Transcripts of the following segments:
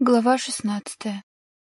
Глава 16.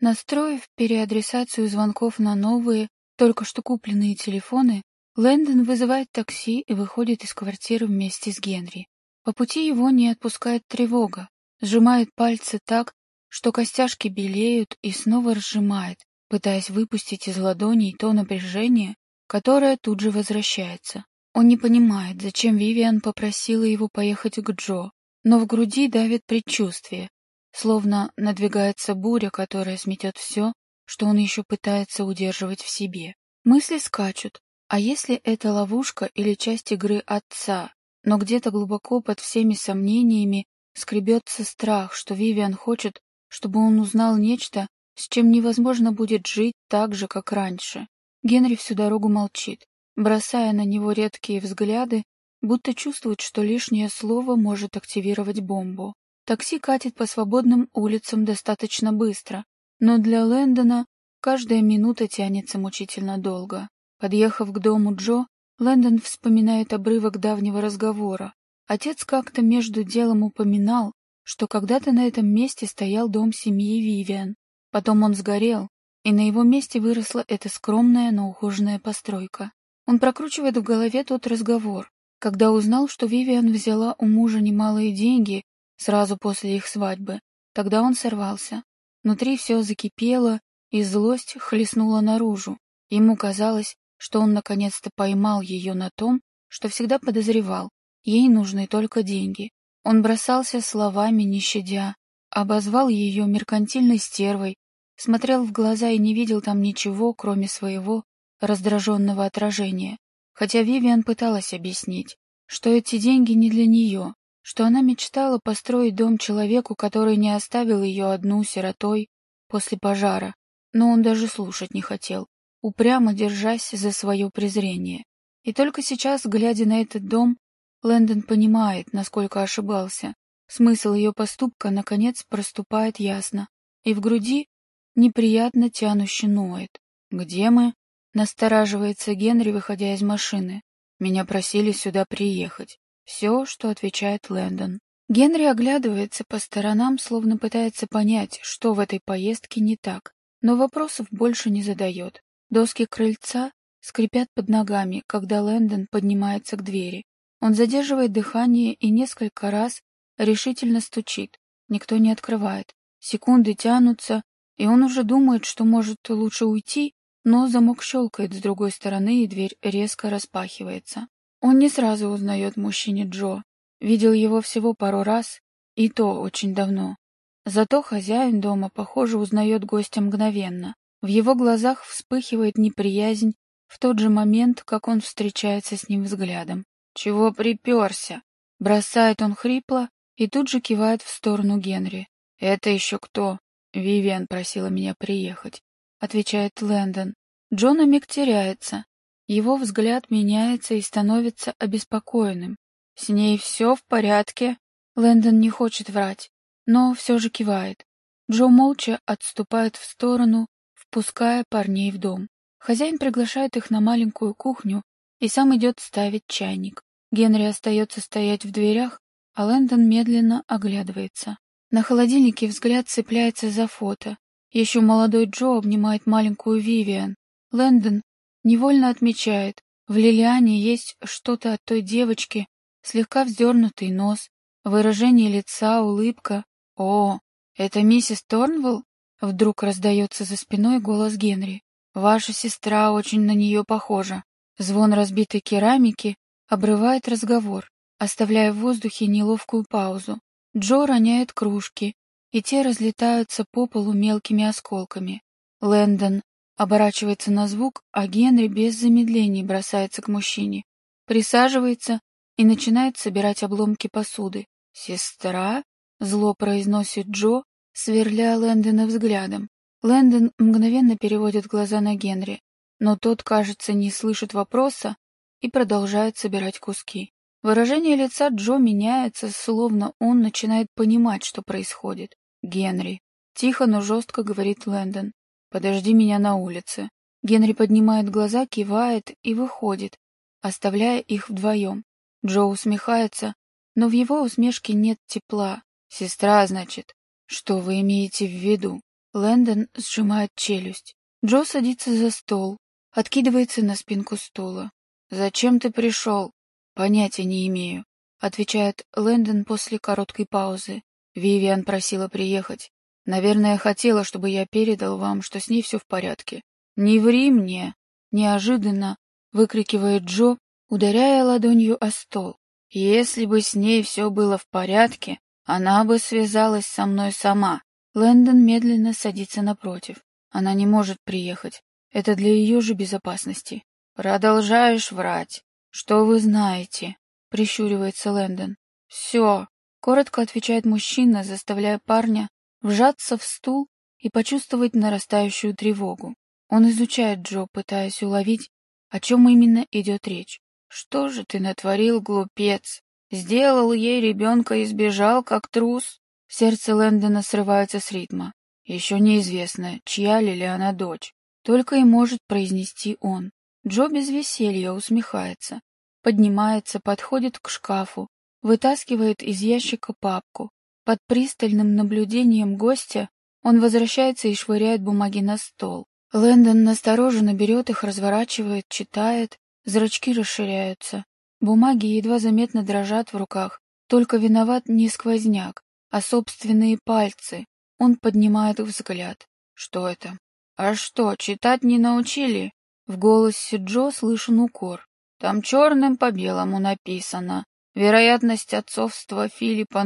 Настроив переадресацию звонков на новые, только что купленные телефоны, Лэндон вызывает такси и выходит из квартиры вместе с Генри. По пути его не отпускает тревога, сжимает пальцы так, что костяшки белеют и снова разжимает, пытаясь выпустить из ладоней то напряжение, которое тут же возвращается. Он не понимает, зачем Вивиан попросила его поехать к Джо, но в груди давит предчувствие, Словно надвигается буря, которая сметет все, что он еще пытается удерживать в себе. Мысли скачут. А если это ловушка или часть игры отца? Но где-то глубоко под всеми сомнениями скребется страх, что Вивиан хочет, чтобы он узнал нечто, с чем невозможно будет жить так же, как раньше. Генри всю дорогу молчит, бросая на него редкие взгляды, будто чувствует, что лишнее слово может активировать бомбу. Такси катит по свободным улицам достаточно быстро, но для Лэндона каждая минута тянется мучительно долго. Подъехав к дому Джо, Лэндон вспоминает обрывок давнего разговора. Отец как-то между делом упоминал, что когда-то на этом месте стоял дом семьи Вивиан. Потом он сгорел, и на его месте выросла эта скромная, но ухоженная постройка. Он прокручивает в голове тот разговор, когда узнал, что Вивиан взяла у мужа немалые деньги сразу после их свадьбы. Тогда он сорвался. Внутри все закипело, и злость хлестнула наружу. Ему казалось, что он наконец-то поймал ее на том, что всегда подозревал. Ей нужны только деньги. Он бросался словами, не щадя, обозвал ее меркантильной стервой, смотрел в глаза и не видел там ничего, кроме своего раздраженного отражения. Хотя Вивиан пыталась объяснить, что эти деньги не для нее, что она мечтала построить дом человеку, который не оставил ее одну сиротой после пожара, но он даже слушать не хотел, упрямо держась за свое презрение. И только сейчас, глядя на этот дом, Лэндон понимает, насколько ошибался. Смысл ее поступка, наконец, проступает ясно, и в груди неприятно тянуще ноет. «Где мы?» — настораживается Генри, выходя из машины. «Меня просили сюда приехать. Все, что отвечает Лэндон. Генри оглядывается по сторонам, словно пытается понять, что в этой поездке не так, но вопросов больше не задает. Доски крыльца скрипят под ногами, когда Лэндон поднимается к двери. Он задерживает дыхание и несколько раз решительно стучит. Никто не открывает. Секунды тянутся, и он уже думает, что может лучше уйти, но замок щелкает с другой стороны, и дверь резко распахивается. Он не сразу узнает мужчине Джо. Видел его всего пару раз, и то очень давно. Зато хозяин дома, похоже, узнает гостя мгновенно. В его глазах вспыхивает неприязнь в тот же момент, как он встречается с ним взглядом. «Чего приперся?» Бросает он хрипло и тут же кивает в сторону Генри. «Это еще кто?» «Вивиан просила меня приехать», — отвечает Лэндон. Джон миг теряется, его взгляд меняется и становится обеспокоенным. С ней все в порядке. Лэндон не хочет врать, но все же кивает. Джо молча отступает в сторону, впуская парней в дом. Хозяин приглашает их на маленькую кухню и сам идет ставить чайник. Генри остается стоять в дверях, а Лэндон медленно оглядывается. На холодильнике взгляд цепляется за фото. Еще молодой Джо обнимает маленькую Вивиан. Лэндон невольно отмечает, в Лилиане есть что-то от той девочки, слегка вздернутый нос, выражение лица, улыбка. «О, это миссис Торнвелл?» Вдруг раздается за спиной голос Генри. «Ваша сестра очень на нее похожа». Звон разбитой керамики обрывает разговор, оставляя в воздухе неловкую паузу. Джо роняет кружки, и те разлетаются по полу мелкими осколками. Лэндон Оборачивается на звук, а Генри без замедлений бросается к мужчине, присаживается и начинает собирать обломки посуды. «Сестра?» — зло произносит Джо, сверля Лэндона взглядом. Лэндон мгновенно переводит глаза на Генри, но тот, кажется, не слышит вопроса и продолжает собирать куски. Выражение лица Джо меняется, словно он начинает понимать, что происходит. «Генри», — тихо, но жестко говорит Лэндон, Подожди меня на улице. Генри поднимает глаза, кивает и выходит, оставляя их вдвоем. Джо усмехается, но в его усмешке нет тепла. Сестра, значит. Что вы имеете в виду? Лэндон сжимает челюсть. Джо садится за стол, откидывается на спинку стула. «Зачем ты пришел?» «Понятия не имею», — отвечает Лэндон после короткой паузы. Вивиан просила приехать. Наверное, хотела, чтобы я передал вам, что с ней все в порядке. «Не ври мне!» — неожиданно выкрикивает Джо, ударяя ладонью о стол. «Если бы с ней все было в порядке, она бы связалась со мной сама». Лэндон медленно садится напротив. Она не может приехать. Это для ее же безопасности. «Продолжаешь врать. Что вы знаете?» — прищуривается Лэндон. «Все», — коротко отвечает мужчина, заставляя парня вжаться в стул и почувствовать нарастающую тревогу. Он изучает Джо, пытаясь уловить, о чем именно идет речь. «Что же ты натворил, глупец? Сделал ей ребенка и сбежал, как трус?» Сердце Лэндона срывается с ритма. Еще неизвестно, чья ли, она дочь. Только и может произнести он. Джо без веселья усмехается. Поднимается, подходит к шкафу, вытаскивает из ящика папку. Под пристальным наблюдением гостя он возвращается и швыряет бумаги на стол. Лэндон настороженно берет их, разворачивает, читает, зрачки расширяются. Бумаги едва заметно дрожат в руках, только виноват не сквозняк, а собственные пальцы. Он поднимает взгляд. Что это? А что, читать не научили? В голосе Джо слышен укор. Там черным по белому написано. Вероятность отцовства Филиппа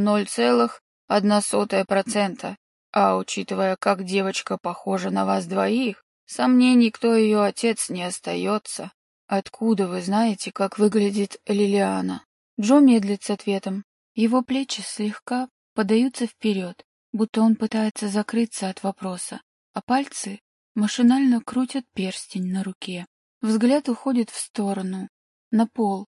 0,1%. А учитывая, как девочка похожа на вас двоих, Сомнений, кто ее отец, не остается. Откуда вы знаете, как выглядит Лилиана? Джо медлит с ответом. Его плечи слегка подаются вперед, будто он пытается закрыться от вопроса, а пальцы машинально крутят перстень на руке. Взгляд уходит в сторону, на пол,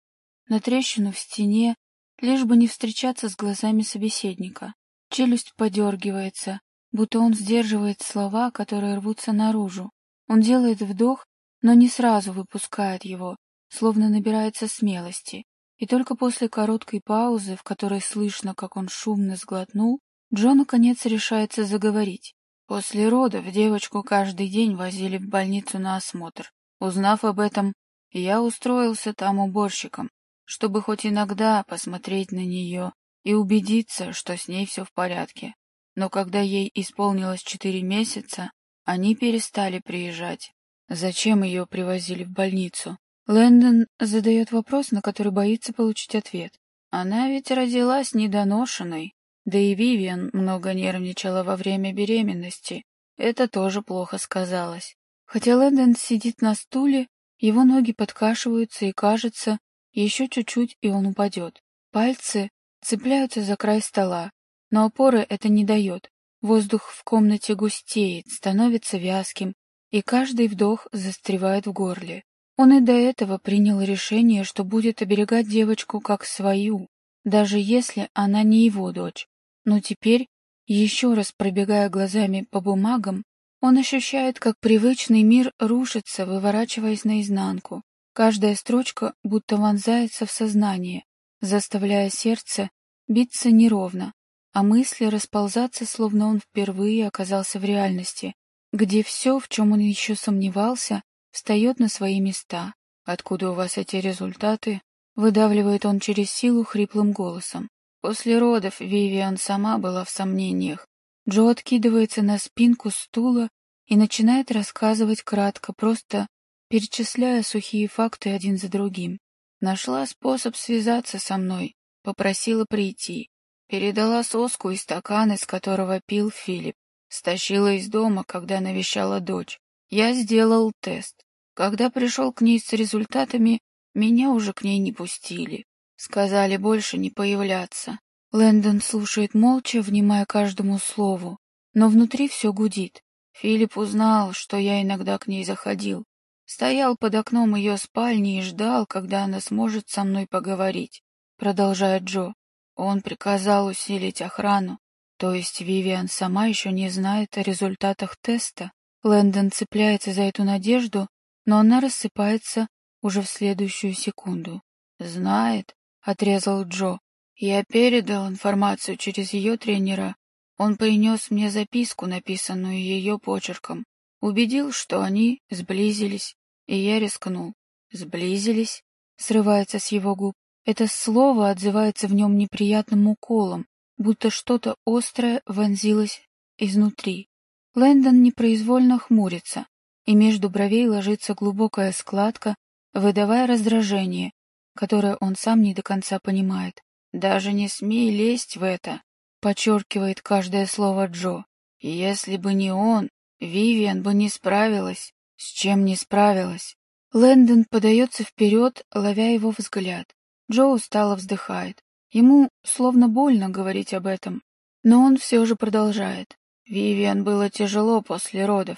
на трещину в стене, лишь бы не встречаться с глазами собеседника. Челюсть подергивается, будто он сдерживает слова, которые рвутся наружу. Он делает вдох, но не сразу выпускает его, словно набирается смелости. И только после короткой паузы, в которой слышно, как он шумно сглотнул, Джо наконец решается заговорить. После родов девочку каждый день возили в больницу на осмотр. Узнав об этом, я устроился там уборщиком, чтобы хоть иногда посмотреть на нее и убедиться, что с ней все в порядке. Но когда ей исполнилось четыре месяца, они перестали приезжать. Зачем ее привозили в больницу? Лэндон задает вопрос, на который боится получить ответ. Она ведь родилась недоношенной. Да и Вивиан много нервничала во время беременности. Это тоже плохо сказалось. Хотя Лэндон сидит на стуле, его ноги подкашиваются и, кажется, еще чуть-чуть, и он упадет. Пальцы цепляются за край стола, но опоры это не дает. Воздух в комнате густеет, становится вязким, и каждый вдох застревает в горле. Он и до этого принял решение, что будет оберегать девочку как свою, даже если она не его дочь. Но теперь, еще раз пробегая глазами по бумагам, он ощущает, как привычный мир рушится, выворачиваясь наизнанку. Каждая строчка будто вонзается в сознание, заставляя сердце биться неровно, а мысли расползаться, словно он впервые оказался в реальности, где все, в чем он еще сомневался, встает на свои места. «Откуда у вас эти результаты?» — выдавливает он через силу хриплым голосом. После родов Вивиан сама была в сомнениях. Джо откидывается на спинку стула и начинает рассказывать кратко, просто перечисляя сухие факты один за другим. Нашла способ связаться со мной, попросила прийти. Передала соску и стакан, из которого пил Филипп. Стащила из дома, когда навещала дочь. Я сделал тест. Когда пришел к ней с результатами, меня уже к ней не пустили. Сказали больше не появляться. Лэндон слушает молча, внимая каждому слову, но внутри все гудит. Филипп узнал, что я иногда к ней заходил. Стоял под окном ее спальни и ждал, когда она сможет со мной поговорить, продолжает Джо. Он приказал усилить охрану, то есть Вивиан сама еще не знает о результатах теста. Лэндон цепляется за эту надежду, но она рассыпается уже в следующую секунду. «Знает», — отрезал Джо. «Я передал информацию через ее тренера. Он принес мне записку, написанную ее почерком. Убедил, что они сблизились, и я рискнул. «Сблизились?» — срывается с его губ. Это слово отзывается в нем неприятным уколом, будто что-то острое вонзилось изнутри. Лэндон непроизвольно хмурится, и между бровей ложится глубокая складка, выдавая раздражение, которое он сам не до конца понимает. «Даже не смей лезть в это», — подчеркивает каждое слово Джо. «Если бы не он, Вивиан бы не справилась. С чем не справилась?» Лэндон подается вперед, ловя его взгляд. Джо устало вздыхает. Ему словно больно говорить об этом, но он все же продолжает. Вивиан было тяжело после родов,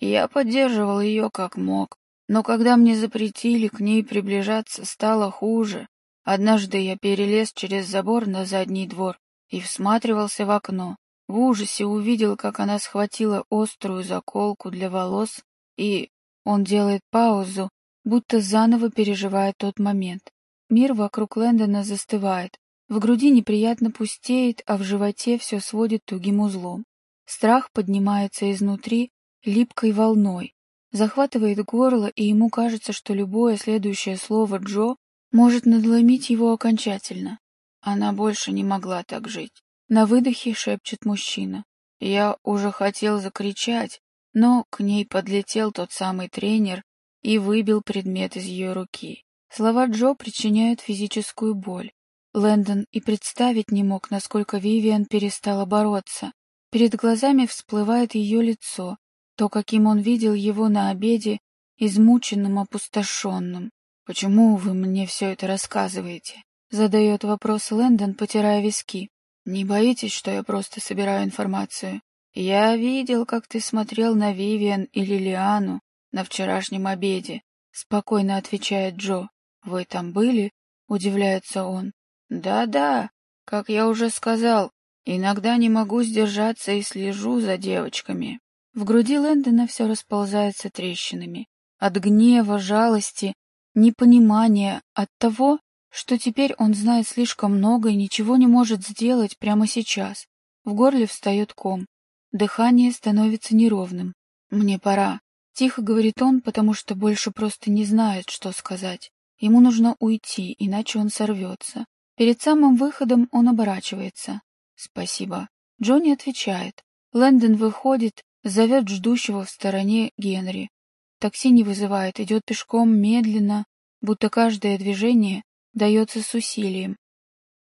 я поддерживал ее как мог. Но когда мне запретили к ней приближаться, стало хуже. Однажды я перелез через забор на задний двор и всматривался в окно. В ужасе увидел, как она схватила острую заколку для волос, и он делает паузу, будто заново переживая тот момент. Мир вокруг Лэндона застывает. В груди неприятно пустеет, а в животе все сводит тугим узлом. Страх поднимается изнутри липкой волной, захватывает горло, и ему кажется, что любое следующее слово Джо может надломить его окончательно. Она больше не могла так жить. На выдохе шепчет мужчина. Я уже хотел закричать, но к ней подлетел тот самый тренер и выбил предмет из ее руки. Слова Джо причиняют физическую боль. Лэндон и представить не мог, насколько Вивиан перестала бороться. Перед глазами всплывает ее лицо, то, каким он видел его на обеде, измученным, опустошенным. «Почему вы мне все это рассказываете?» — задает вопрос Лэндон, потирая виски. «Не боитесь, что я просто собираю информацию? Я видел, как ты смотрел на Вивиан и Лилиану на вчерашнем обеде», — спокойно отвечает Джо. «Вы там были?» — удивляется он. «Да-да, как я уже сказал, иногда не могу сдержаться и слежу за девочками». В груди Лэндона все расползается трещинами. От гнева, жалости, непонимания, от того, что теперь он знает слишком много и ничего не может сделать прямо сейчас. В горле встает ком. Дыхание становится неровным. «Мне пора», — тихо говорит он, потому что больше просто не знает, что сказать. Ему нужно уйти, иначе он сорвется. Перед самым выходом он оборачивается. «Спасибо». Джонни отвечает. Лэндон выходит, зовет ждущего в стороне Генри. Такси не вызывает, идет пешком медленно, будто каждое движение дается с усилием.